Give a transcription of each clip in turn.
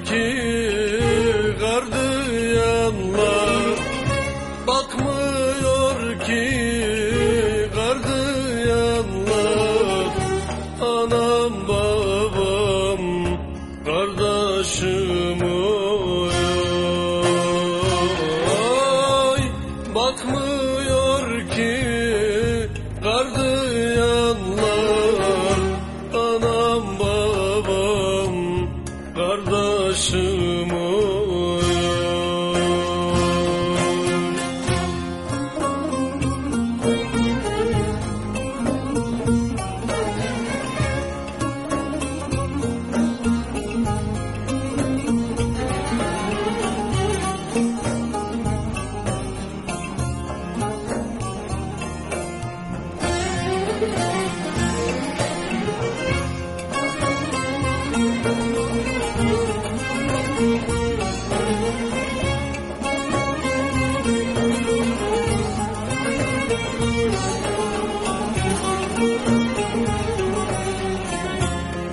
ki 什么啊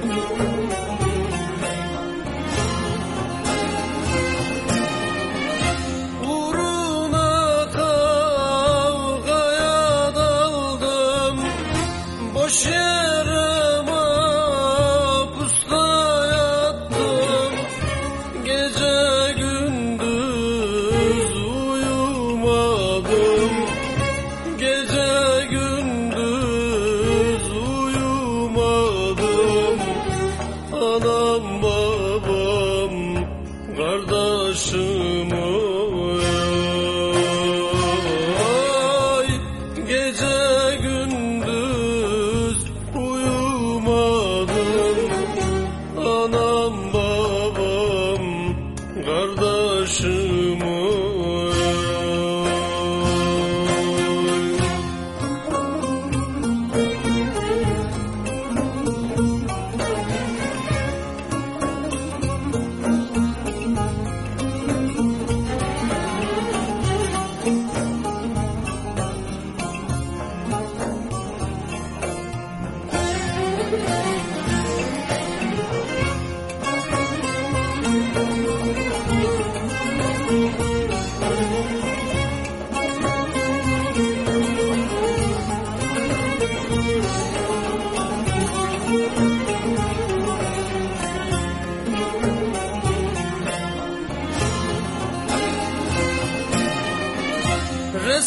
you.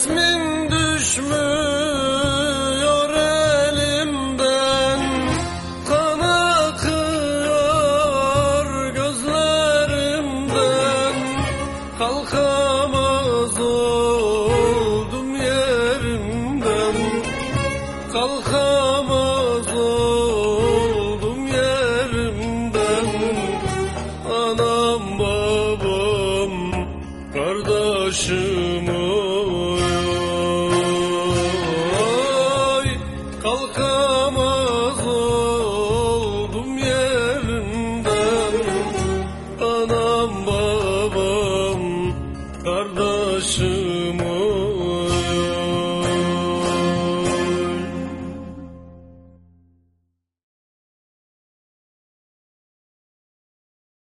resmin düşmüyor elimden. Kan akıyor gözlerimden. Kalkamaz oldum yerimden. Kalkamaz oldum yerimden. Anam babam kardeşim o